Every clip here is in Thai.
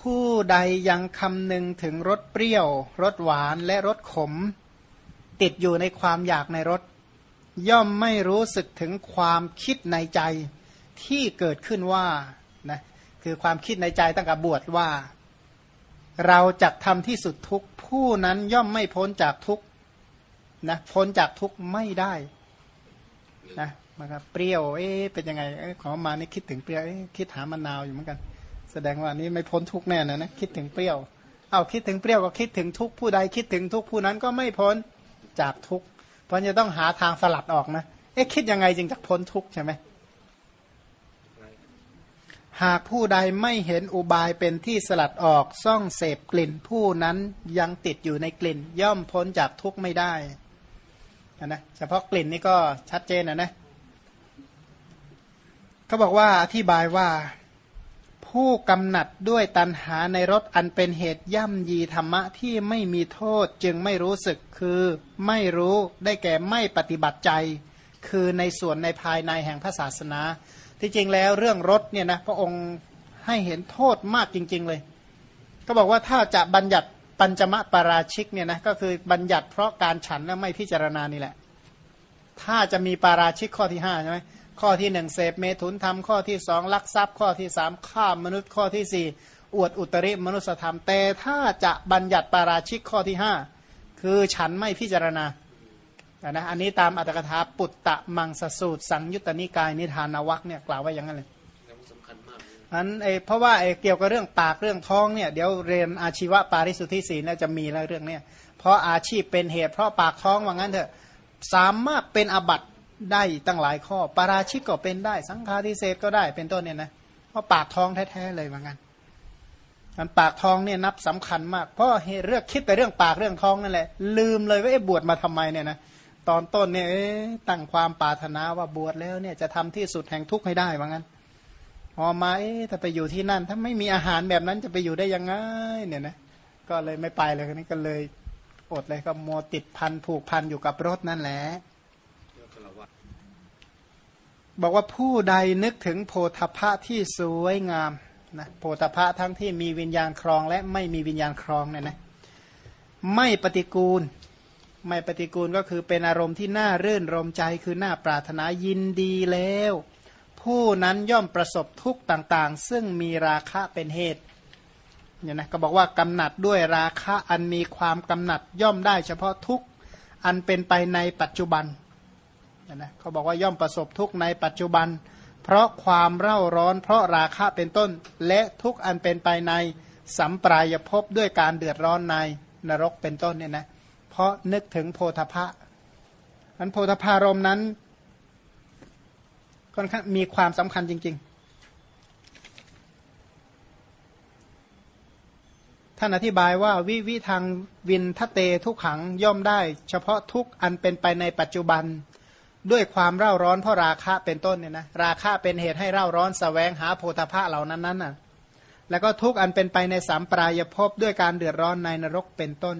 ผู้ใดยังคำนึงถึงรสเปรี้ยวรสหวานและรสขม ติดอยู่ในความอยากในรสย่อมไม่รู้สึกถึงความคิดในใจที่เกิดขึ้นว่านะคือความคิดในใจตั้งแต่บวชว่า เราจะทำที่สุดทุกผู้นั้นย่อมไม่พ้นจากทุกนะพ้นจากทุกไม่ได้นะมันก็เปรี้ยว เอ๊ะเป็นยังไงอของมานี่คิดถึงเปรี้ยวคิดหามะนาวอยู่เหมือนกัน แสดงว่านี้ไม่พ้นทุกแน่นะนะคิดถึงเปรี้ยว เอาคิดถึงเปรี้ยวก็คิดถึงทุกผู้ใดคิดถึงทุกผู้นั้นก็ไม่พ้นจากทุกเพราะจะต้องหาทางสลัดออกนะเอ๊ะคิดยังไงจึงจะพ้นทุกใช่ไหมหากผู้ใดไม่เห็นอุบายเป็นที่สลัดออกซ่องเสพกลิ่นผู้นั้นยังติดอยู่ในกลิ่น ย่อมพ้นจากทุกข์ไม่ได้นะเฉพาะกลิ่นนี่ก็ชัดเจนนะนะเขาบอกว่าอธิบายว่า ผู้กำหนัดด้วยตันหาในรถอันเป็นเหตุย่ำยีธรรมะที่ไม่มีโทษจึงไม่รู้สึกคือไม่รู้ได้แก่ไม่ปฏิบัติใจ คือในส่วนในภายในแห่งพระศาสนา ที่จริงแล้วเรื่องรถเนี่ยนะพระองค์ให้เห็นโทษมากจริง ๆเลย ก็บอกว่าถ้าจะบัญญัติปัญจมะปาราชิกเนี่ยนะก็คือบัญญัติเพราะการฉันและไม่พิจารณานี่แหละ ถ้าจะมีปาราชิกข้อที่ห้าใช่ไหม ข้อที่หนึ่งเสพเมถุนธรรมข้อที่สองลักทรัพย์ ข้อที่สามฆ่ามนุษย์ข้อที่สี่อวดอุตริมนุสธรรม แต่ถ้าจะบัญญัติปาราชิกข้อที่ห้าคือฉันไม่พิจารณานะอันนี้ตามอัตถกถาปุตตะมังสสูตร สังยุตตนิกายนิทานวักเนี่ยกล่าวไว้อย่างนั้นเลยอันเอเพราะว่าเอเกี่ยวกับเรื่องปากเรื่องท้องเนี่ยเดี๋ยวเรียนอาชีวะปาริสุทธิศีลจะมีแล้วเรื่องเนี้ยเพราะอาชีพเป็นเหตุเพราะปากท้องว่างั้นเถอะสามารถเป็นอบัต ได้ตั้งหลายข้อ ปาราชิกก็เป็นได้ สังฆาทิเศษก็ได้เป็นต้นเนี่ยนะเพราะปากท้องแท้ๆเลยว่างั้นมันปากท้องเนี่ยนับสำคัญมาก เพราะเรื่องคิดแต่เรื่องปากเรื่องท้องนั่นแหละ ลืมเลยว่าไอ้บวชมาทำไมเนี่ยนะตอนต้นเนี่ยตั้งความปรารถนาว่าบวชแล้วเนี่ยจะทำที่สุดแห่งทุกข์ให้ได้ว่างั้นพอมาเอ๊ถ้าไปอยู่ที่นั่น ถ้าไม่มีอาหารแบบนั้นจะไปอยู่ได้ยังไงเนี่ยนะก็เลยไม่ไปเลยนี้ก็เลยอดเลยก็โมติดพันผูกพันอยู่กับรถนั่นแหละ บอกว่าผู้ใดนึกถึงโพธพะที่สวยงามนะโพธพะทั้งที่มีวิญญาณครองและไม่มีวิญญาณครองเนี่ยนะไม่ปฏิกูล ไม่ปฏิกูลก็คือเป็นอารมณ์ที่น่ารื่นรมใจคือน่าปรารถนายินดีแล้ว ผู้นั้นย่อมประสบทุกข์ต่างๆ ซึ่งมีราคะเป็นเหตุเนี่ยนะก็บอกว่ากำหนัดด้วยราคะอันมีความกำหนัดย่อมได้เฉพาะทุกข์อันเป็นไปในปัจจุบันเนะเขาบอกว่าย่อมประสบทุกข์ในปัจจุบัน เพราะความเร่าร้อนเพราะราคะเป็นต้น และทุกอันเป็นไปในสัมปรายภพด้วยการเดือดร้อนในนรกเป็นต้นเนี่ยนะเพราะนึกถึงโพธพะอันโพธพารมนั้นค่อนข้างมีความสำคัญจริง ๆ ท่านอธิบายว่าวิวิทางวินทะเตทุกขังย่อมได้ เฉพาะทุกอันเป็นไปในปัจจุบัน ด้วยความเร่าร้อนเพราะราคะเป็นต้นเนี่ยนะราคะเป็นเหตุให้เร่าร้อนสแสวงหาโพธพะเหล่านั้นนั้นน่ะแล้วก็ทุกอันเป็นไปในสามปรายภพด้วยการเดือดร้อนในนรกเป็นต้น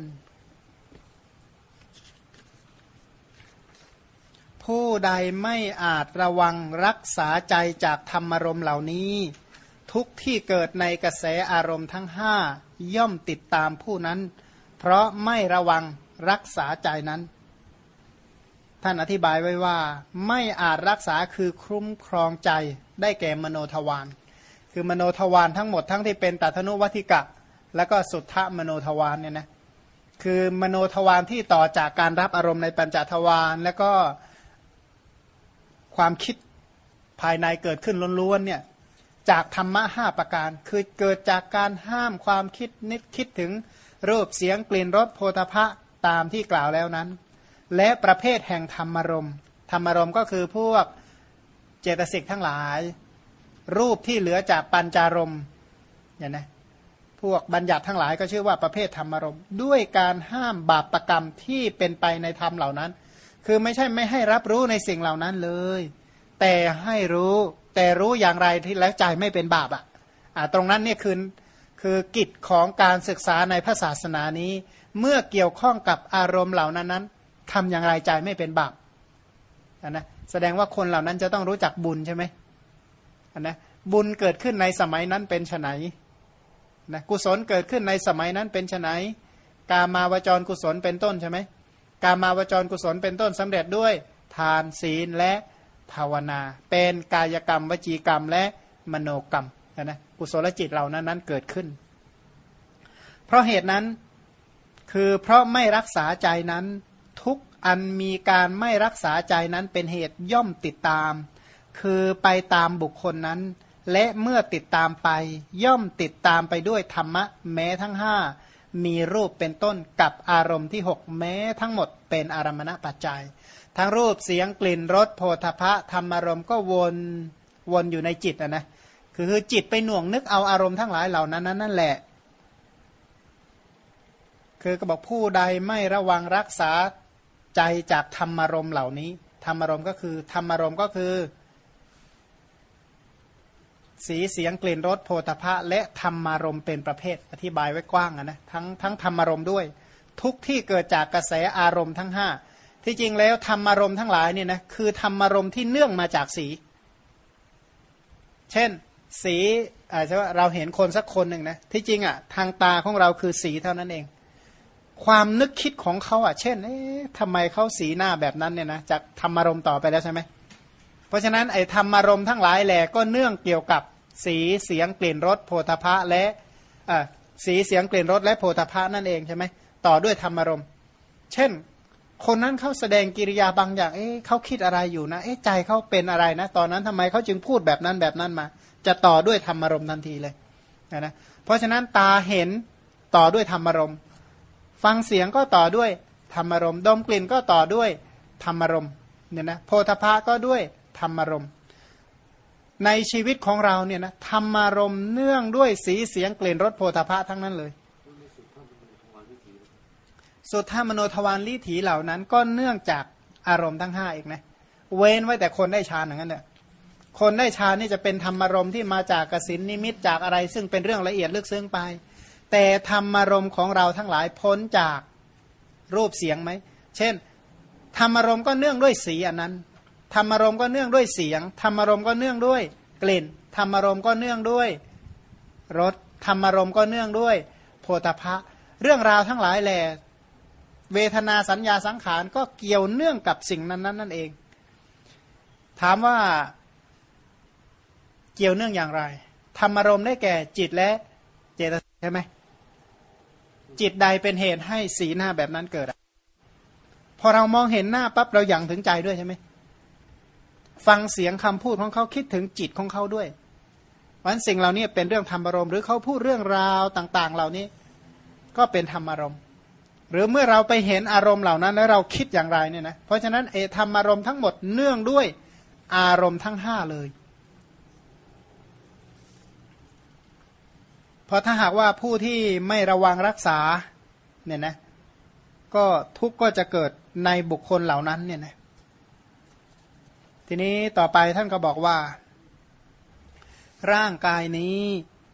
ผู้ใดไม่อาจระวังรักษาใจจากธรรมารมณ์เหล่านี้ ทุกที่เกิดในกระแสอารมณ์ทั้งห้าย่อมติดตามผู้นั้น เพราะไม่ระวังรักษาใจนั้น ท่านอธิบายไว้ว่าไม่อาจรักษาคือคุ้มครองใจได้แก่มโนทวารคือมโนทวารทั้งหมดทั้งที่เป็นตัทนุวัติกะ แล้วก็สุทธมโนทวารเนี่ยนะคือมโนทวารที่ต่อจากการรับอารมณ์ในปัญจทวารแล้วก็ความคิดภายในเกิดขึ้นล้วนๆเนี่ยจากธรรมะห้าประการ คือเกิดจากการห้ามความคิดนึกคิดถึงรูปเสียงกลิ่นรสโพธพะตามที่กล่าวแล้วนั้น และประเภทแห่งธรรมรมธรรมรมก็คือพวกเจตสิกทั้งหลาย รูปที่เหลือจากปัญจารมเนี่ยนะพวกบัญญัติทั้งหลายก็ชื่อว่าประเภทธรรมรมด้วยการห้ามบาปประกรรมที่เป็นไปในธรรมเหล่านั้น คือไม่ใช่ไม่ให้รับรู้ในสิ่งเหล่านั้นเลย แต่ให้รู้แต่รู้อย่างไรที่แล้วใจไม่เป็นบาปอะตรงนั้นเนี่ยคือคือกิจของการศึกษาในพระศาสนานี้ เมื่อเกี่ยวข้องกับอารมณ์เหล่านั้นนั้น ทำอย่างไรใจไม่เป็นบาปนะแสดงว่าคนเหล่านั้นจะต้องรู้จักบุญใช่ไหมนะบุญเกิดขึ้นในสมัยนั้นเป็นไนนะกุศลเกิดขึ้นในสมัยนั้นเป็นไนกามาวจรกุศลเป็นต้นใช่ไหมกามาวจรกุศลเป็นต้นสำเร็จด้วยทานศีลและภาวนา เป็นกายกรรม วจีกรรมและมโนกรรมนะกุศลจิตเหล่านั้นนั้นเกิดขึ้น เพราะเหตุนั้นคือเพราะไม่รักษาใจนั้น อันมีการไม่รักษาใจนั้นเป็นเหตุย่อมติดตาม คือไปตามบุคคลนั้น และเมื่อติดตามไป ย่อมติดตามไปด้วยธรรมะ แม้ทั้งห้ามีรูปเป็นต้นกับอารมณ์ที่หกแม้ทั้งหมดเป็นอารมณปัจจัย ทั้งรูปเสียงกลิ่นรสโพธพะธรรมารมณ์ก็วนวนอยู่ในจิตนะนะคือจิตไปหน่วงนึกเอาอารมณ์ทั้งหลายเหล่านั้นนั่นแหละคือก็บอกผู้ใดไม่ระวังรักษา ใจจากธรรมารมณ์เหล่านี้ ธรรมารมณ์ก็คือธรรมารมณ์ก็คือ สีเสียงกลิ่นรสโพธพะและธรรมารมณ์เป็นประเภท อธิบายไว้กว้างนะทั้งทั้งธรรมารมณ์ด้วย ทุกที่เกิดจากกระแสอารมณ์ทั้งห้าที่จริงแล้วธรรมารมณ์ทั้งหลายเนี่ยนะคือธรรมารมณ์ที่เนื่องมาจากสี เช่น สีอาจจะว่าเราเห็นคนสักคนหนึ่งนะที่จริงอะทางตาของเราคือสีเท่านั้นเอง ความนึกคิดของเขาอะ เช่น เอ๊ะทำไมเขาสีหน้าแบบนั้นเนี่ยนะจากธรรมารมณ์ต่อไปแล้วใช่ไหม เพราะฉะนั้นไอ้ธรรมารมณ์ทั้งหลายแหละก็เนื่องเกี่ยวกับสีเสียงกลิ่นรสโพธพะและอ่าสีเสียงกลิ่นรสและโพธพะนั่นเองใช่ไหมต่อด้วยธรรมารมณ์เช่น คนนั้นเขาแสดงกิริยาบางอย่าง เอ๊ะเขาคิดอะไรอยู่นะ เอ๊ะใจเขาเป็นอะไรนะ ตอนนั้นทำไมเขาจึงพูดแบบนั้นแบบนั้นมา จะต่อด้วยธรรมารมณ์ทันทีเลยนะ เพราะฉะนั้นตาเห็นต่อด้วยธรรมารมณ์ ฟังเสียงก็ต่อด้วยธรรมารมณ์ดมกลิ่นก็ต่อด้วยธรรมารมณ์เนี่ยนะโพธพะก็ด้วยธรรมารมณ์ในชีวิตของเราเนี่ยนะธรรมารมณ์เนื่องด้วยสีเสียงกลิ่นรสโพธพะทั้งนั้นเลย สุดทธามโนทวารลิถีเหล่านั้น ก็เนื่องจากอารมณ์ทั้งห้าเอีกนะเว้นไว้แต่คนได้ฌานอย่างนั้นเนี่ยคนได้ฌานนี่จะเป็นธรรมารมที่มาจากกสินนิมิตจากอะไร ซึ่งเป็นเรื่องละเอียดลึกซึ้งไป แต่ธรรมารมณ์ของเราทั้งหลายพ้นจากรูปเสียงไหม เช่น ธรรมารมณ์ก็เนื่องด้วยสีอันนั้น ธรรมารมณ์ก็เนื่องด้วยเสียง ธรรมารมณ์ก็เนื่องด้วยกลิ่น ธรรมารมณ์ก็เนื่องด้วยรส ธรรมารมณ์ก็เนื่องด้วย โพธพะ เรื่องราวทั้งหลายแหลเวทนาสัญญาสังขารก็เกี่ยวเนื่องกับสิ่งนั้นนั้นนั่นเอง ถามว่าเกี่ยวเนื่องอย่างไร ธรรมารมณ์ได้แก่จิตและเจตสิกใช่ไหม จิตใดเป็นเหตุให้สีหน้าแบบนั้นเกิดพอเรามองเห็นหน้าปั๊บเราอย่างถึงใจด้วยใช่ไหมฟังเสียงคำพูดของเขาคิดถึงจิตของเขาด้วยวันสิ่งเหล่านี้เป็นเรื่องธรรมารมณ์หรือเขาพูดเรื่องราวต่าง ๆ เหล่านี้ ก็เป็นธรรมารมณ์ หรือเมื่อเราไปเห็นอารมณ์เหล่านั้นแล้วเราคิดอย่างไรเนี่ยนะเพราะฉะนั้นเอธรรมารมณ์ทั้งหมดเนื่องด้วยอารมณ์ทั้งห้าเลย เพราะถ้าหากว่าผู้ที่ไม่ระวังรักษาเนี่ยนะก็ทุกข์ก็จะเกิดในบุคคลเหล่านั้นเนี่ยนะทีนี้ต่อไปท่านก็บอกว่า ร่างกายนี้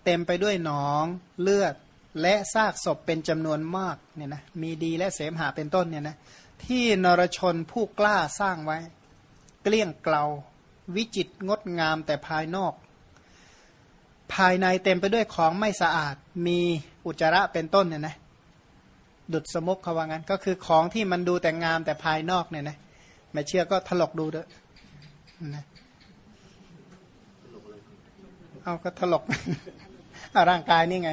เต็มไปด้วยหนองเลือดและซากศพเป็นจำนวนมากเนี่ยนะมีดีและเสมหาเป็นต้นเนี่ยนะที่นรชนผู้กล้าสร้างไว้ เกลี้ยงเกลาวิจิตงดงามแต่ภายนอก ภายในเต็มไปด้วยของไม่สะอาด มีอุจจาระเป็นต้นเนี่ยนะ ดุดสมุกเขาว่างั้น ก็คือของที่มันดูแต่งามแต่ภายนอกเนี่ยนะ ไม่เชื่อก็ถลกดูเถอะนะเอาก็ถลกเอาร่างกายนี่ไง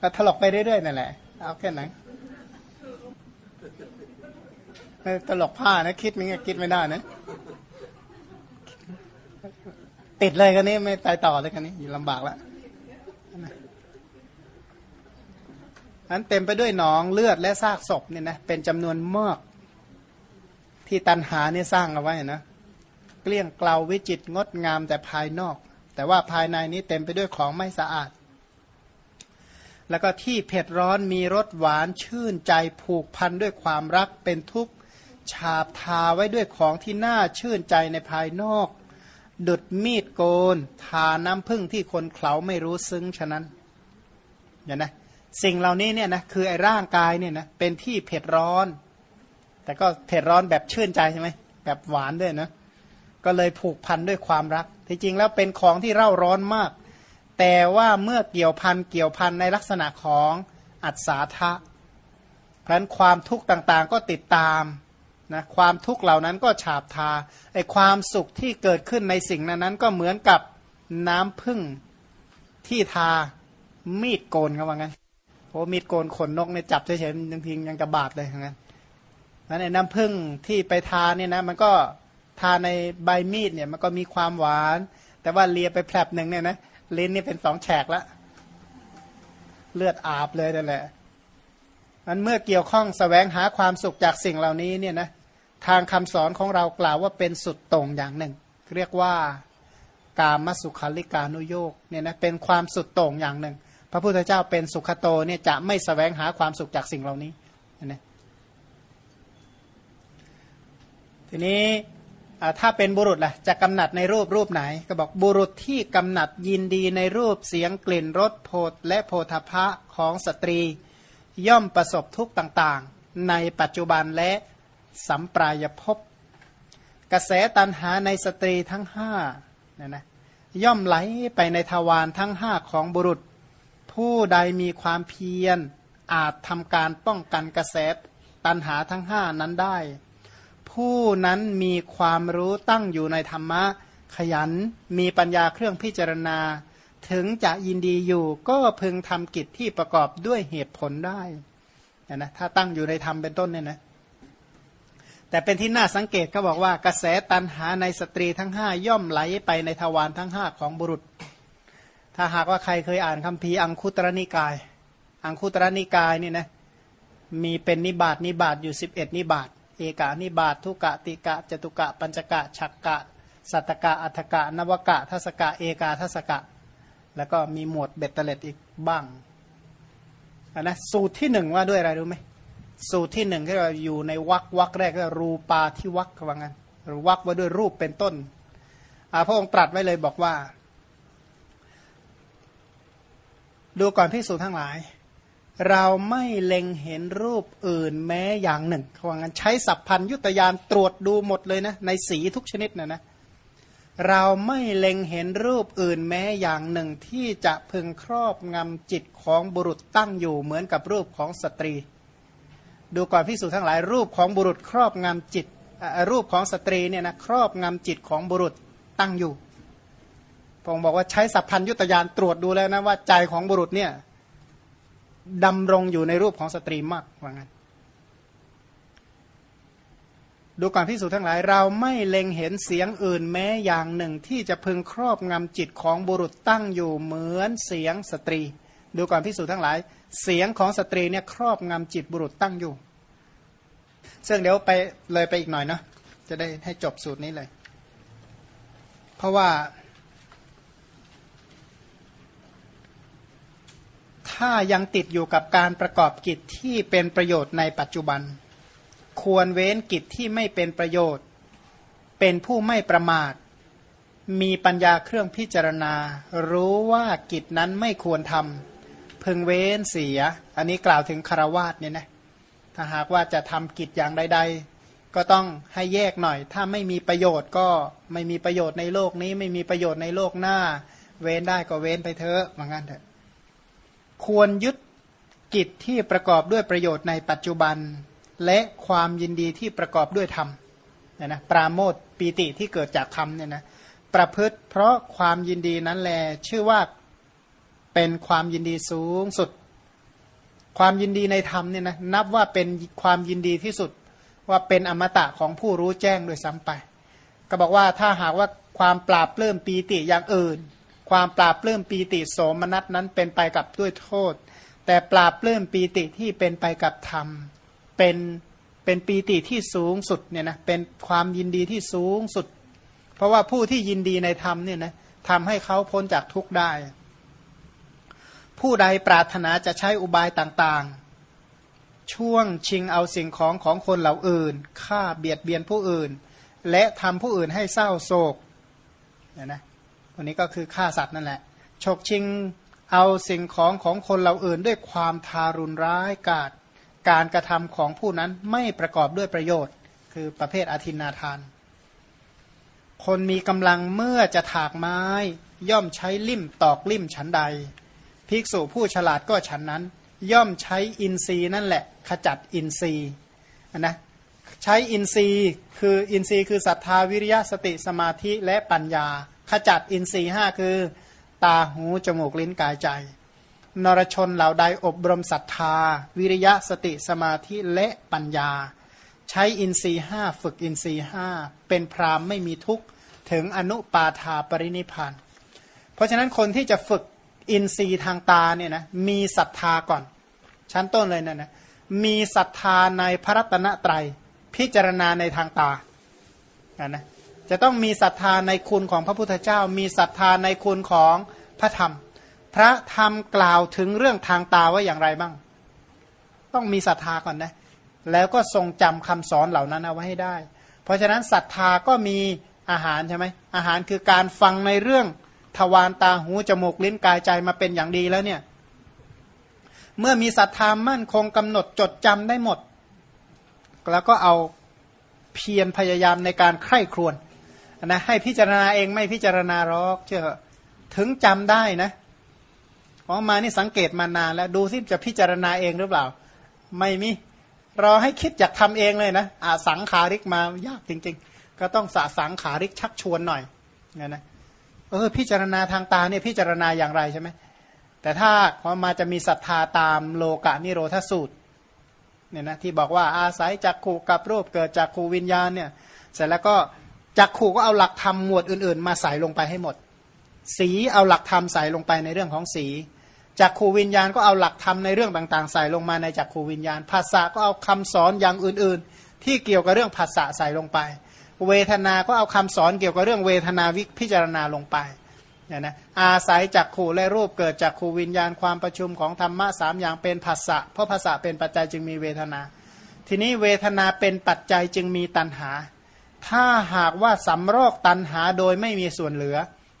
ก็ถลกไปเรื่อยๆนั่นแหละ เอาแค่ไหนตลกผ้านะ คิดไม่ไงคิดไม่ได้นะ ติดเลยกันนี้ไม่ตายต่อเลยกันนี้อยู่ลำบากแล้วอันเต็มไปด้วยหนองเลือดและซากศพเนี่ยนะเป็นจำนวนมากที่ตันหาเนี่ยสร้างเอาไว้นะเกลี้ยงเกลาวิจิตงดงามแต่ภายนอก แต่ว่าภายในนี้เต็มไปด้วยของไม่สะอาด แล้วก็ที่เผ็ดร้อนมีรสหวานชื่นใจผูกพันด้วยความรักเป็นทุกข์ฉาบทาไว้ด้วยของที่น่าชื่นใจในภายนอก ดุดมีดโกน ทาน้ำพึ่งที่คนเขาไม่รู้ซึ้งฉะนั้นเนี่ยนะสิ่งเหล่านี้เนี่ยนะคือไอ้ร่างกายเนี่ยนะเป็นที่เผ็ดร้อน แต่ก็เผ็ดร้อนแบบชื่นใจใช่ไหมแบบหวานด้วยนะก็เลยผูกพันด้วยความรัก ที่จริงแล้วเป็นของที่เร่าร้อนมาก แต่ว่าเมื่อเกี่ยวพันเกี่ยวพันในลักษณะของอัศาทะเพราะนั้นความทุกข์ต่างๆก็ติดตาม นะความทุกข์เหล่านั้นก็ฉาบทาไอความสุขที่เกิดขึ้นในสิ่งนั้นนั้นก็เหมือนกับน้ำพึ่งที่ทามีดโกนเขาว่างั้นโอ้มีดโกนขนนกเนี่ยจับเฉยๆยังพิงยังกระบาดเลยอย่างนั้นนั้นไอ้น้ำพึ่งที่ไปทาเนี่ยนะมันก็ทาในใบมีดเนี่ยมันก็มีความหวาน แต่ว่าเลียไปแผลบหนึ่งเนี่ยนะลิ้นนี่เป็นสองแฉกล้วเลือดอาบเลยนั่นแหละมันเมื่อเกี่ยวข้องสแสวงหาความสุขจากสิ่งเหล่านี้เนี่ยนะ ทางคำสอนของเรากล่าวว่าเป็นสุดตรงอย่างหนึ่ง เรียกว่ากามสุขาลิกานุโยกเนี่ยนะเป็นความสุดต่งอย่างหนึ่ง พระพุทธเจ้าเป็นสุขโตเนี่ยจะไม่สแสวงหาความสุขจากสิ่งเหล่านี้นะทีนี้ถ้าเป็นบุรุษล่ะจะกำหนัดในรูปรูปไหน ก็บอกบุรุษที่กำหนัดยินดีในรูปเสียงกลิ่นรสโพธและโพธพะของสตรี ย่อมประสบทุกข์ต่างๆ ในปัจจุบันและ สัมปรายภพกระแสตันหาในสตรีทั้งห้าเนี่ยนะย่อมไหลไปในทวารทั้งห้าของบุรุษ ผู้ใดมีความเพียร อาจทำการป้องกันกระแสตันหาทั้งห้านั้นได้ ผู้นั้นมีความรู้ตั้งอยู่ในธรรมะ ขยันมีปัญญาเครื่องพิจารณา ถึงจะยินดีอยู่ก็พึงทำกิจที่ประกอบด้วยเหตุผลได้นะถ้าตั้งอยู่ในธรรมเป็นต้นเนี่ยนะ แต่เป็นที่น่าสังเกตเขาบอกว่ากระแสตันหาในสตรีทั้งห้าย่อมไหลไปในทวารทั้งห้าของบุรุษ ถ้าหากว่าใครเคยอ่านคัมภีร์อังคุตรนิกาย อังคุตรนิกายนี่นะมีเป็นนิบาตนิบาตอยู่สิบเอ็ดนิบาตเอกานิบาตทุกะติกะจตุกะ ปัญจกะฉักกะ สัตกะอัฏกะ นวกะทัศกะ เอกาทัศกะ แล้วก็มีหมวดเบ็ดเตล็ดอีกบ้างนนะสูตรที่หนึ่งว่าด้วยอะไรรู้ไหม สูตรที่หนึ่งที่เราอยู่ในวักวักแรกก็รูปาที่วักว่างั้นหรือวักว่าด้วยรูปเป็นต้นพระองค์ตรัสไว้เลยบอกว่า ดูก่อนพิสูจทั้งหลาย เราไม่เล็งเห็นรูปอื่นแม้อย่างหนึ่งว่างั้นใช้สัพพัญยุตยานตรวจดูหมดเลยนะ ในสีทุกชนิดนะนะเราไม่เล็งเห็นรูปอื่นแม้อย่างหนึ่งที่จะพึงครอบงำจิตของบุรุษตั้งอยู่เหมือนกับรูปของสตรี ดูก่อนพิสูจน์ทั้งหลายรูปของบุรุษครอบงำจิตรูปของสตรีเนี่ยนะครอบงำจิตของบุรุษตั้งอยู่พระองค์บอกว่าใช้สัพพัญญุตญาณตรวจดูแล้วนะว่าใจของบุรุษเนี่ยดำรงอยู่ในรูปของสตรีมากว่างั้นดูก่อนพิสูจน์ทั้งหลายเราไม่เล็งเห็นเสียงอื่นแม้อย่างหนึ่งที่จะพึงครอบงำจิตของบุรุษตั้งอยู่เหมือนเสียงสตรี ดูก่อนพิสูจน์ทั้งหลาย เสียงของสตรีเนี่ยครอบงำจิตบุรุษตั้งอยู่ ซึ่งเดี๋ยวไปเลยไปอีกหน่อยเนาะจะได้ให้จบสูตรนี้เลย เพราะว่าถ้ายังติดอยู่กับการประกอบกิจที่เป็นประโยชน์ในปัจจุบัน ควรเว้นกิจที่ไม่เป็นประโยชน์ เป็นผู้ไม่ประมาท มีปัญญาเครื่องพิจารณา รู้ว่ากิจนั้นไม่ควรทำ พึงเว้นเสีย อันนี้กล่าวถึงคารวาสเนี่ยนะถ้าหากว่าจะทำกิจอย่างใด ๆ ก็ต้องให้แยกหน่อย ถ้าไม่มีประโยชน์ก็ไม่มีประโยชน์ในโลกนี้ ไม่มีประโยชน์ในโลกหน้า เว้นได้ก็เว้นไปเถอะเหมือนกันเถอะควรยึดกิจที่ประกอบด้วยประโยชน์ในปัจจุบัน และความยินดีที่ประกอบด้วยธรรมเนี่ยนะปราโมทปีติที่เกิดจากธรรมเนี่ยนะประพฤติเพราะความยินดีนั้นแลชื่อว่า เป็นความยินดีสูงสุด ความยินดีในธรรมเนี่ยนะนับว่าเป็นความยินดีที่สุดว่าเป็นอมตะของผู้รู้แจ้งโดยซ้ำไป ก็บอกว่าถ้าหากว่าความปราบเปลื้มปีติอย่างอื่น ความปราบปลื้มปีติโสมนัสนั้นเป็นไปกับด้วยโทษ แต่ปราบปลื้มปีติที่เป็นไปกับธรรม เป็นเป็นปีติที่สูงสุดเนี่ยนะเป็นความยินดีที่สูงสุด เพราะว่าผู้ที่ยินดีในธรรมเนี่ยนะทำให้เขาพ้นจากทุกข์ได้ ผู้ใดปรารถนาจะใช้อุบายต่างๆ ช่วงชิงเอาสิ่งของของคนเหล่าอื่นฆ่าเบียดเบียนผู้อื่น และทำผู้อื่นให้เศร้าโศกเนี่ยนะอันนี้ก็คือฆ่าสัตว์นั่นแหละฉกชิงเอาสิ่งของของคนเราอื่น ด้วยความทารุณร้ายกาจการกระทำของผู้นั้นไม่ประกอบด้วยประโยชน์ คือประเภทอธินาทาน คนมีกำลังเมื่อจะถากไม้ ย่อมใช้ลิ่มตอกลิ่มฉันใด ภิกษุผู้ฉลาดก็ฉันนั้น ย่อมใช้อินทรีย์นั่นแหละ ขจัดอินทรีย์นะใช้อินทรีย์คืออินทรีย์คือศรัทธาวิริยะสติสมาธิและปัญญา ขจัดอินทรีย์ห้าคือ ตาหูจมูกลิ้นกายใจ นรชนเหล่าใดอบรมศรัทธา วิริยะสติสมาธิและปัญญา ใช้อินทรีย์ห้าฝึกอินทรีย์ห้าเป็นพรามไม่มีทุกข์ถึงอนุปาทาปรินิพานเพราะฉะนั้นคนที่จะฝึก อินทรีย์ทางตาเนี่ยนะมีศรัทธาก่อน ชั้นต้นเลยนะนะมีศรัทธาในพระรัตนตรัยพิจารณาในทางตานะนะจะต้องมีศรัทธาในคุณของพระพุทธเจ้า มีศรัทธาในคุณของพระธรรม พระธรรมกล่าวถึงเรื่องทางตาว่าอย่างไรบ้าง ต้องมีศรัทธาก่อนนะแล้วก็ทรงจำคำสอนเหล่านั้นเอาไว้ให้ได้ เพราะฉะนั้นศรัทธาก็มีอาหารใช่ไหมอาหารคือการฟังในเรื่อง ทวารตาหูจมูกลิ้นกายใจมาเป็นอย่างดีแล้วเนี่ย เมื่อมีศรัทธามั่นคงกำหนดจดจำได้หมด แล้วก็เอาเพียรพยายามในการใคร่ครวญนะให้พิจารณาเองไม่พิจารณารอกเชื่อถึงจำได้นะออกมานี่สังเกตมานานแล้วดูสิจะพิจารณาเองหรือเปล่า ไม่มีรอให้คิดอยากทำเองเลยนะอาสังขาริกมายากจริง ๆ ก็ต้องสาสังขาริกชักชวนหน่อยนี่ยนะ เออพิจารณาทางตาเนี่ยพิจารณาอย่างไรใช่ไหมแต่ถ้าพอมาจะมีศรัทธาตามโลกะนิโรธสูตรเนี่ยนะที่บอกว่าอาศัยจักขู่กับรูปเกิดจากขูวิญญาณเนี่ยเสร็จแล้วก็จักขู่ก็เอาหลักธรรมหมวดอื่น ๆ มาใส่ลงไปให้หมด สีเอาหลักธรรมใส่ลงไปในเรื่องของสีจักขูวิญญาณก็เอาหลักธรรมในเรื่องต่างๆ ใส่ลงมาในจักขูวิญญาณ ภาษาก็เอาคำสอนอย่างอื่นๆ ที่เกี่ยวกับเรื่องภาษาใส่ลงไป เวทนาก็เอาคำสอนเกี่ยวกับเรื่องเวทนาวิพิจารณาลงไปเนี่ยนะอาศัยจักขู่และรูปเกิดจากขูวิญญาณความประชุมของธรรมะสามอย่างเป็นภาษะเพราะภาษะเป็นปัจจัยจึงมีเวทนา ทีนี้เวทนาเป็นปัจจัยจึงมีตัณหา ถ้าหากว่าสำรอกตัณหาโดยไม่มีส่วนเหลือ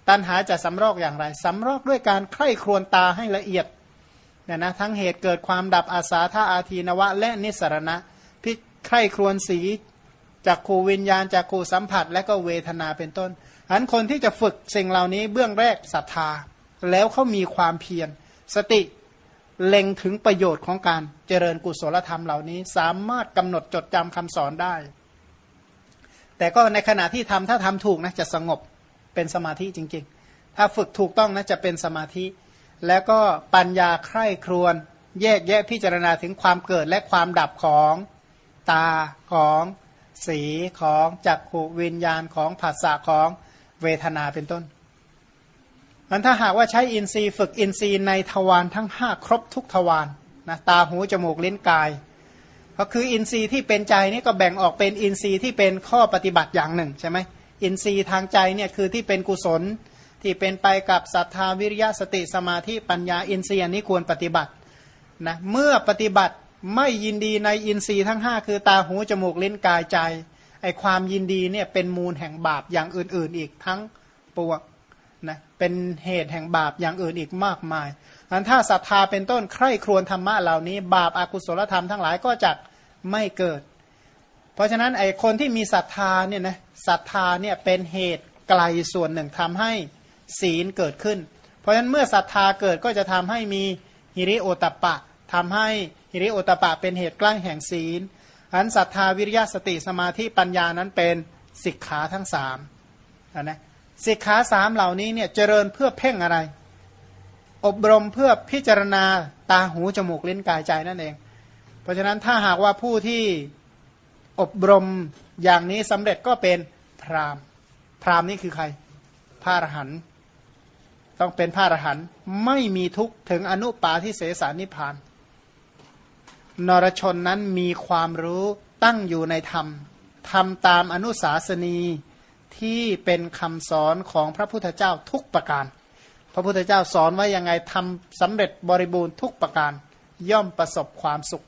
ตัณหาจะสำรอกอย่างไรสำรอกด้วยการใคร่ครวญตาให้ละเอียดเนี่ยนะทั้งเหตุเกิดความดับอาสาธาอาทีนวะและนิสรณะพิใคร่ครวญสี จากขูวิญญาณจากขูสัมผัส และก็เวทนาเป็นต้นอันคนที่จะฝึกสิ่งเหล่านี้เบื้องแรกศรัทธา แล้วเขามีความเพียรสติเล็งถึงประโยชน์ของการเจริญกุศลธรรมเหล่านี้ สามารถกำหนดจดจำคำสอนได้ แต่ก็ในขณะที่ทำถ้าทำถูกนะจะสงบเป็นสมาธิจริง ๆ ถ้าฝึกถูกต้องนะจะเป็นสมาธิ แล้วก็ปัญญาใคร่ครวนแยกแยะพิจารณาถึงความเกิดและความดับของตาของ สีของจักขูวิญญาณของภาษาของเวทนาเป็นต้นมันถ้าหากว่าใช้อินทรีย์ฝึกอินทรีย์ในทวารทั้งห้าครบทุกทวารนะตาหูจมูกลิ้นกาย ก็คืออินทรีย์ที่เป็นใจนี่ก็แบ่งออกเป็นอินทรีย์ที่เป็นข้อปฏิบัติอย่างหนึ่งใช่ไหมอินทรีย์ทางใจเนี่ยคือที่เป็นกุศลที่เป็นไปกับศรัทธาวิริยะสติสมาธิปัญญาอินทรีย์นี้ควรปฏิบัตินะเมื่อปฏิบัติ ไม่ยินดีในอินทรีย์ทั้ง 5 คือตาหูจมูกลิ้นกายใจไอความยินดีเนี่ยเป็นมูลแห่งบาปอย่างอื่น ๆ อีกทั้งปวกนะเป็นเหตุแห่งบาปอย่างอื่นอีกมากมายอันถ้าศรัทธาเป็นต้นใคร่ครวญธรรมะเหล่านี้ บาปอากุศลธรรมทั้งหลายก็จะไม่เกิด เพราะฉะนั้นไอคนที่มีศรัทธาเนี่ยนะศรัทธาเนี่ยเป็นเหตุไกลส่วนหนึ่งทำให้ศีลเกิดขึ้น เพราะฉะนั้นเมื่อศรัทธาเกิดก็จะทำให้มีฮิริโอตปะทำให้ ฮิริโอตปะเป็นเหตุใกล้แห่งศีลอันศรัทธาวิริยะสติสมาธิปัญญานั้นเป็นสิกขาทั้งสามนะสิกขาสามเหล่านี้เนี่ยเจริญเพื่อเพ่งอะไร อบรมเพื่อพิจารณาตาหูจมูกลิ้นกายใจนั่นเอง เพราะฉะนั้นถ้าหากว่าผู้ที่อบรมอย่างนี้สำเร็จก็เป็นพรามพรามนี่คือใครพระอรหันต์ต้องเป็นพระอรหันต์ไม่มีทุกข์ถึงอนุปาทิเสสานิพาน นรชนนั้นมีความรู้ตั้งอยู่ในธรรมทำตามอนุสาสนีที่เป็นคำสอนของพระพุทธเจ้าทุกประการ พระพุทธเจ้าสอนว่ายังไงทำสำเร็จบริบูรณ์ทุกประการ ย่อมประสบความสุข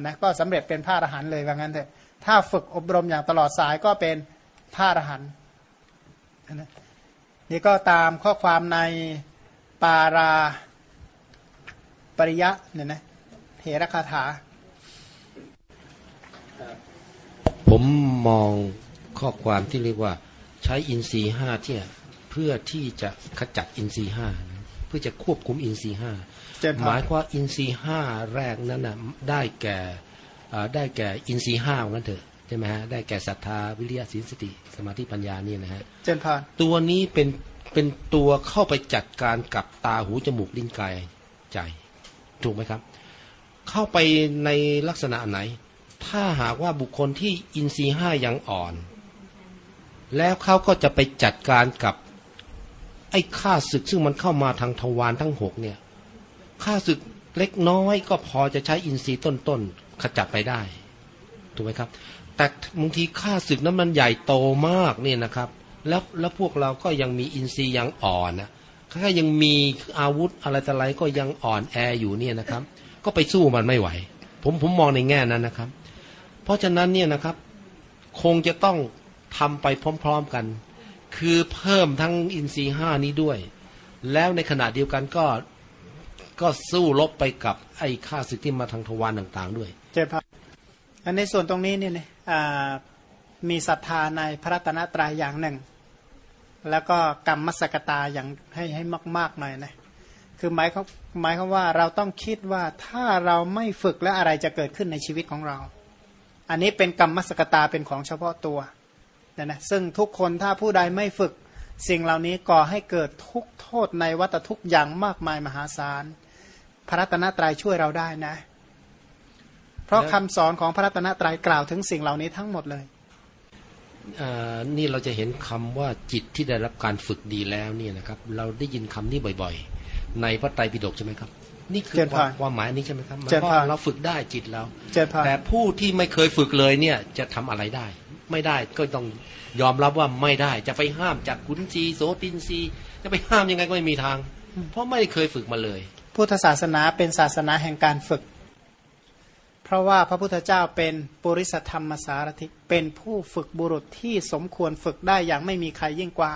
นะก็สำเร็จเป็นพระอรหันต์เลยว่างั้นเถอะถ้าฝึกอบรมอย่างตลอดสายก็เป็นพระอรหันต์นะนี่ก็ตามข้อความในปาราปริยะเนี่ยนะ เถระคาถา ผมมองข้อความที่เรียกว่าใช้อินทรีห้าที่เพื่อที่จะขจัดอินทรีย์ห้านะเพื่อจะควบคุมอินทรีย์ห้าเจนพหรมายความว่าอินทรีย์ห้าแรกนั้นนะได้แก่อ่าได้แก่อินทรีย์ห้าว่างั้นเถอะใช่ไหมฮะได้แก่ศรัทธาวิริยะศีลสติสมาธิปัญญานี่นะฮะเจนพรตัวนี้เป็นเป็นตัวเข้าไปจัดการกับตาหูจมูกลิ้นกายใจถูกไหมครับ เข้าไปในลักษณะไหน ถ้าหากว่าบุคคลที่อินทรีย์ห้ายังอ่อน แล้วเขาก็จะไปจัดการกับไอ้ข้าศึกซึ่งมันเข้ามาทางทวารทั้งหกเนี่ยข้าศึกเล็กน้อยก็พอจะใช้อินทรีย์ต้นๆขจัดไปได้ถูกไหมครับ แต่บางทีข้าศึกนั้นมันใหญ่โตมากเนี่ยนะครับ แล้วแล้วพวกเราก็ยังมีอินทรีย์ยังอ่อนนะถ้ายังมีอาวุธอะไรต่ออะไรก็ยังอ่อนแออยู่เนี่ยนะครับ ก็ไปสู้มันไม่ไหว ผมผมมองในแง่นั้นนะครับ เพราะฉะนั้นเนี่ยนะครับ คงจะต้องทำไปพร้อม ๆกัน คือเพิ่มทั้งอินทรีย์ห้านี้ด้วย แล้วในขณะเดียวกันก็ก็สู้รบไปกับไอ้ข้าศึกที่มาทางทวารต่าง ๆ ด้วยเจนพรอันในส่วนตรงนี้เนี่ยนะมีศรัทธาในพระรัตนตรัยอย่างหนึ่ง แล้วก็กรรมมสกตาอย่างให้ให้มากๆหน่อยนะคือหมายเขา หมายความว่าเราต้องคิดว่าถ้าเราไม่ฝึกแล้วอะไรจะเกิดขึ้นในชีวิตของเรา อันนี้เป็นกรรมมสกตาเป็นของเฉพาะตัวนะนะซึ่งทุกคนถ้าผู้ใดไม่ฝึกสิ่งเหล่านี้ก่อให้เกิดทุกโทษในวัฏทุกอย่างมากมายมหาศาลพระรัตนตรัยช่วยเราได้นะ เพราะคำสอนของพระรัตนตรัยกล่าวถึงสิ่งเหล่านี้ทั้งหมดเลยนี่เราจะเห็นคำว่าจิตที่ได้รับการฝึกดีแล้วเนี่ยนะครับ เราได้ยินคำนี้บ่อยๆ ในพระไตรปิฎกใช่ไหมครับ นี่คือเจริญคพรวามความหมายนี้ใช่ไหมครับหมายเจริญความพรว่าเราฝึกได้จิตเราเจริญพรแต่ผู้ที่ไม่เคยฝึกเลยเนี่ยจะทำอะไรได้ ไม่ได้ก็ต้องยอมรับว่าไม่ได้จะไปห้ามจากขุนศีโสตินศีจะไปห้ามยังไงก็ไม่มีทาง เพราะไม่เคยฝึกมาเลย พุทธศาสนาเป็นศาสนาแห่งการฝึก เพราะว่าพระพุทธเจ้าเป็นปุริสธรรมสารถิเป็นผู้ฝึกบุรุษที่สมควรฝึกได้อย่างไม่มีใครยิ่งกว่า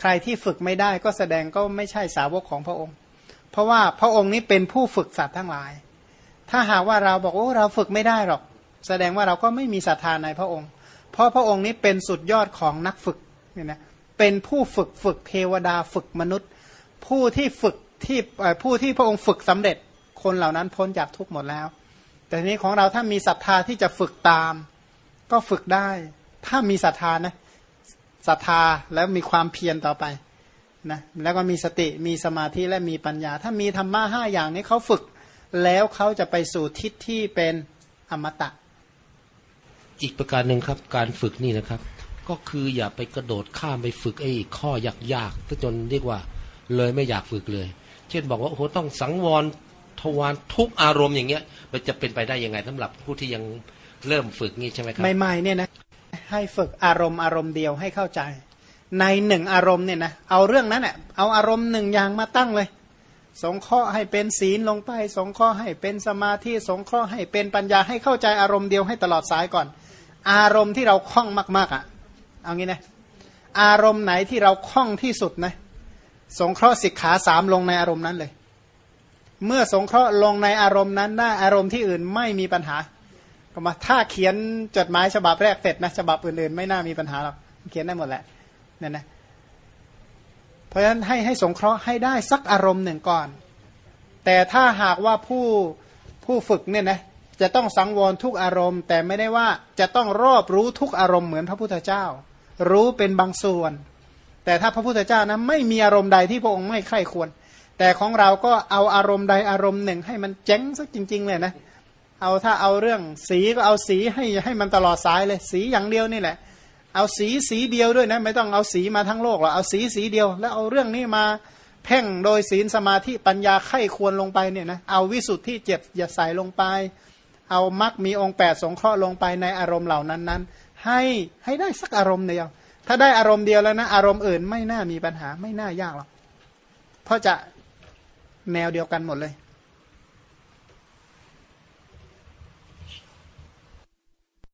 ใครที่ฝึกไม่ได้ก็แสดงก็ไม่ใช่สาวกของพระองค์ เพราะว่าพระองค์นี้เป็นผู้ฝึกสัตว์ทั้งหลาย ถ้าหากว่าเราบอกโอ้เราฝึกไม่ได้หรอก แสดงว่าเราก็ไม่มีศรัทธาในพระองค์ เพราะพระองค์นี้เป็นสุดยอดของนักฝึกเนี่ยนะเป็นผู้ฝึกฝึกเทวดาฝึกมนุษย์ ผู้ที่ฝึกที่ผู้ที่พระองค์ฝึกสำเร็จคนเหล่านั้นพ้นจากทุกข์หมดแล้ว แต่นี้ของเราถ้ามีศรัทธาที่จะฝึกตาม ก็ฝึกได้ ถ้ามีศรัทธานะ ศรัทธาแล้วมีความเพียรต่อไปนะแล้วก็มีสติมีสมาธิและมีปัญญา ถ้ามีธรรมะห้าอย่างนี้เขาฝึก แล้วเขาจะไปสู่ทิศที่เป็นอมตะ อีกประการหนึ่งครับการฝึกนี่นะครับ ก็คืออย่าไปกระโดดข้ามไปฝึกไอ้ข้อยากๆจนเรียกว่าเลยไม่อยากฝึกเลย เช่นบอกว่าโอ้โหต้องสังวรทวารทุกอารมณ์อย่างเงี้ย มันจะเป็นไปได้ยังไงสำหรับผู้ที่ยังเริ่มฝึกงี้ใช่ไหมครับใหม่ๆเนี่ยนะ ให้ฝึกอารมณ์อารมณ์เดียวให้เข้าใจ ในหนึ่งอารมณ์เนี่ยนะเอาเรื่องนั้นเน่ยเอาอารมณ์หนึ่งอย่างมาตั้งเลย สงเคราะห์ให้เป็นศีลลงไป สงเคราะห์ให้เป็นสมาธิสงเคราะห์ให้เป็นปัญญาให้เข้าใจอารมณ์เดียวให้ตลอดสายก่อน อารมณ์ที่เราคล่องมากๆอะเอางี้นะอารมณ์ไหนที่เราคล่องที่สุดนะสงเคราะห์สิกขาสามลงในอารมณ์นั้นเลย เมื่อสงเคราะห์ลงในอารมณ์นั้นได้อารมณ์ที่อื่นไม่มีปัญหา ก็มาถ้าเขียนจดหมายฉบับแรกเสร็จนะฉบับอื่นๆ ไม่น่ามีปัญหาหรอกเขียนได้หมดแหละเนี่ยนะเพราะฉะนั้นให้ให้สงเคราะห์ให้ได้สักอารมณ์หนึ่งก่อน แต่ถ้าหากว่าผู้ผู้ฝึกเนี่ยนะจะต้องสังวรทุกอารมณ์ แต่ไม่ได้ว่าจะต้องรอบรู้ทุกอารมณ์เหมือนพระพุทธเจ้า รู้เป็นบางส่วน แต่ถ้าพระพุทธเจ้านะไม่มีอารมณ์ใดที่พระองค์ไม่ใคร่ควร แต่ของเราก็เอาอารมณ์ใดอารมณ์หนึ่ง ให้มันเจ๊งสักจริง ๆ เลยนะ เอาถ้าเอาเรื่องสีก็เอาสีให้ให้มันตลอดสายเลย สีอย่างเดียวนี่แหละ เอาสีสีเดียวด้วยนะ ไม่ต้องเอาสีมาทั้งโลกหรอกเอาสีสีเดียว แล้วเอาเรื่องนี้มาเพ่งโดยศีลสมาธิปัญญาไข้ควรลงไปเนี่ยนะเอาวิสุทธิเจ็ดอย่าใส่ลงไป เอามักมีองค์แปดสงเคราะห์ลงไปในอารมณ์เหล่านั้นนั้นให้ให้ได้สักอารมณ์เดียว ถ้าได้อารมณ์เดียวแล้วนะ อารมณ์อื่นไม่น่ามีปัญหาไม่น่ายากหรอกเพราะจะแนวเดียวกันหมดเลย